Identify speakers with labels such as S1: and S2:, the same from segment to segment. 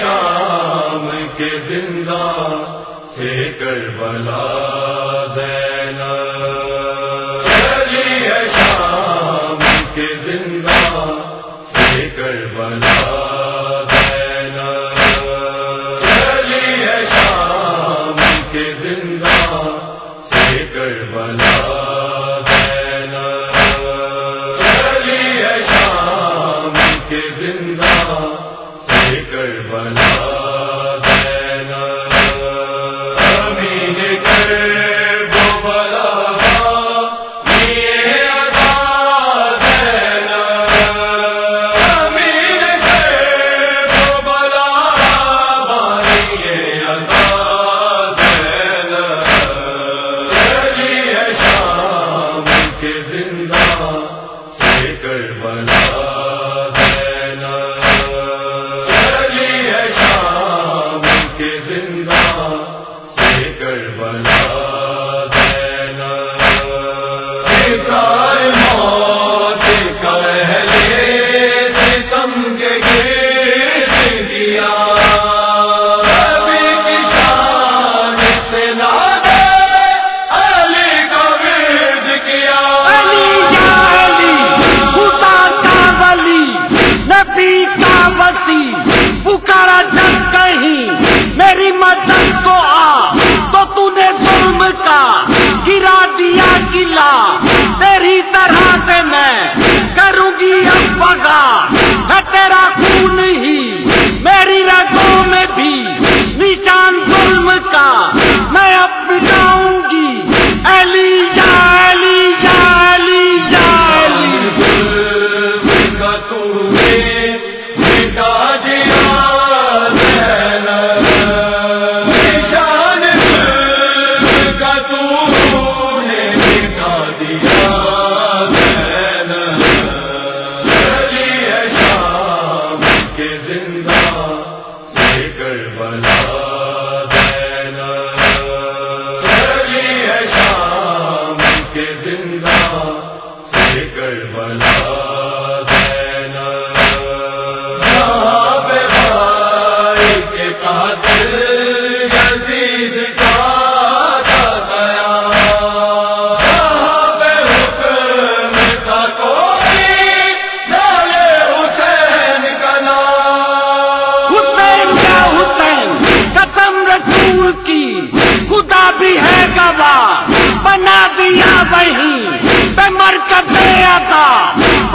S1: شام کے زندہ سے کربلا زینب۔ ہے شام کے زندہ سے کربلا
S2: زینب۔ مٹا دے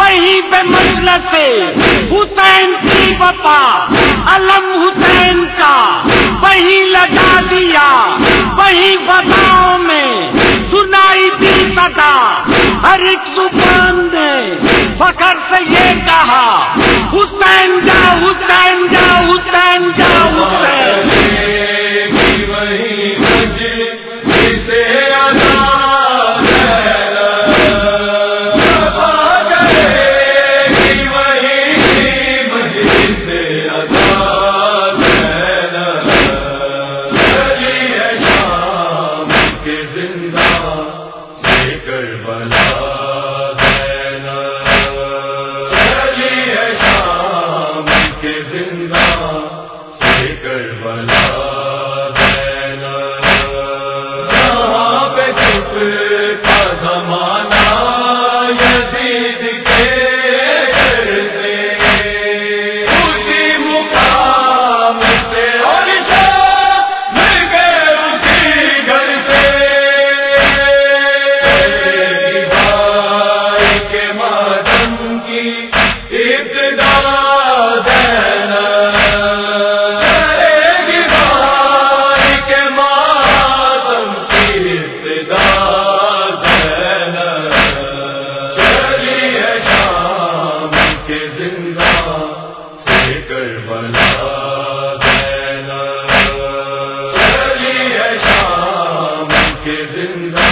S2: نہیں بے مسل سے حسین کی بپا علم حسین کا۔ وہی لگا دیا، وہی بتاؤ میں۔ سنائی تھی سدا ہر ایک زبان نے۔ فخر سے یہ کہا، حسین جا حسین جا حسین جا حسین۔
S1: سے کربلا زینب کے زندہ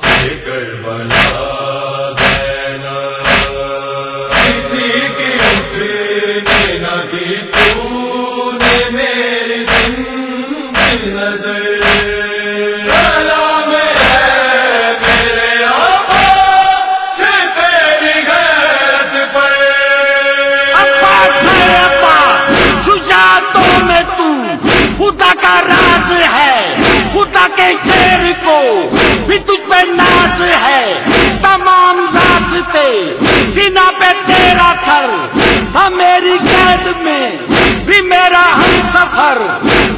S1: سے کر بلا Yeah. کے
S2: شیر کو بھی تجھ پہ ناز ہے، تمام ذات پہ سنا پہ تیرا تھر میری قید میں، بھی میرا ہم سفر۔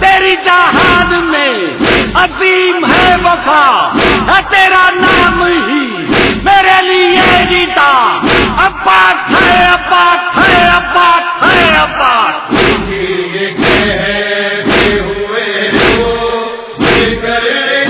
S2: تیری جہان میں عظیم ہے وفا، ہے تیرا نام
S1: چلے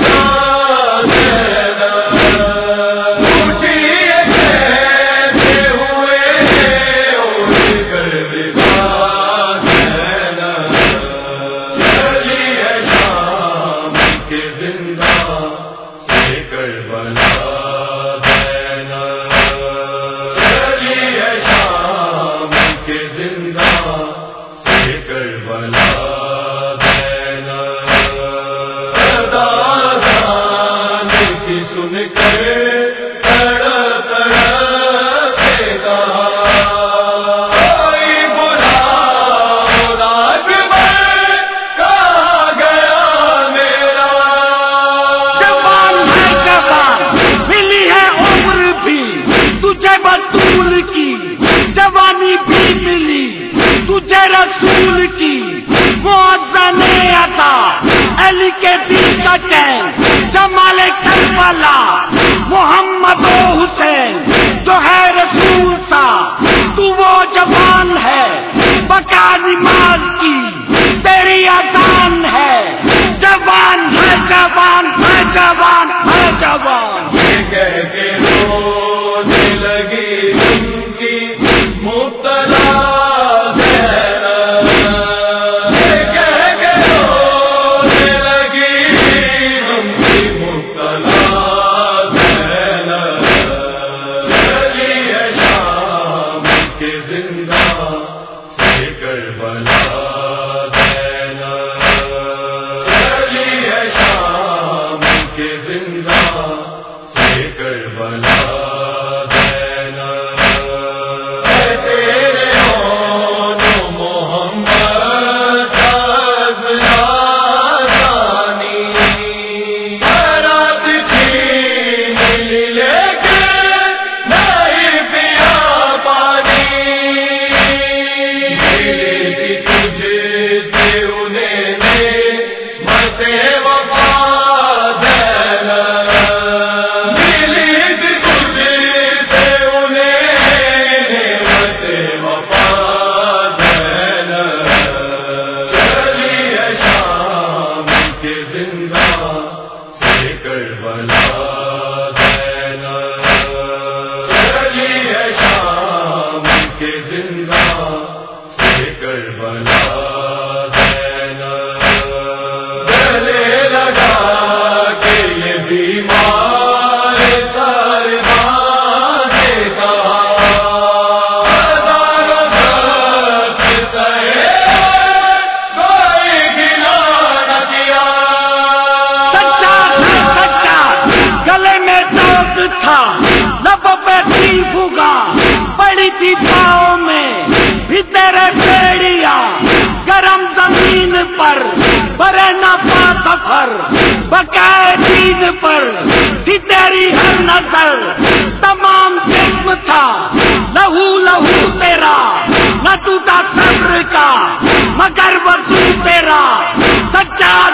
S1: کے
S2: دل کا چین، جمال کربلا محمد و حسین، جو ہے رسول سا، تو وہ جوان ہے بکا نماز کی تیری اذان ہے۔ جوان ہے جوان ہے جوان ہے، جوان۔
S1: یہ کہہ کے لگی
S2: تھا لب پہ تھی بھوگا پڑی تھی پاؤں میں، بھی تیرے بیڑیاں گرم زمین پر، برے نہ پا سفر۔ بقائے دین پر تھی تیری ہر نظر۔ تمام جسم تھا، لہو لہو تیرا۔ نہ ٹوٹا صبر کا، مگر وضو تیرا۔ سچا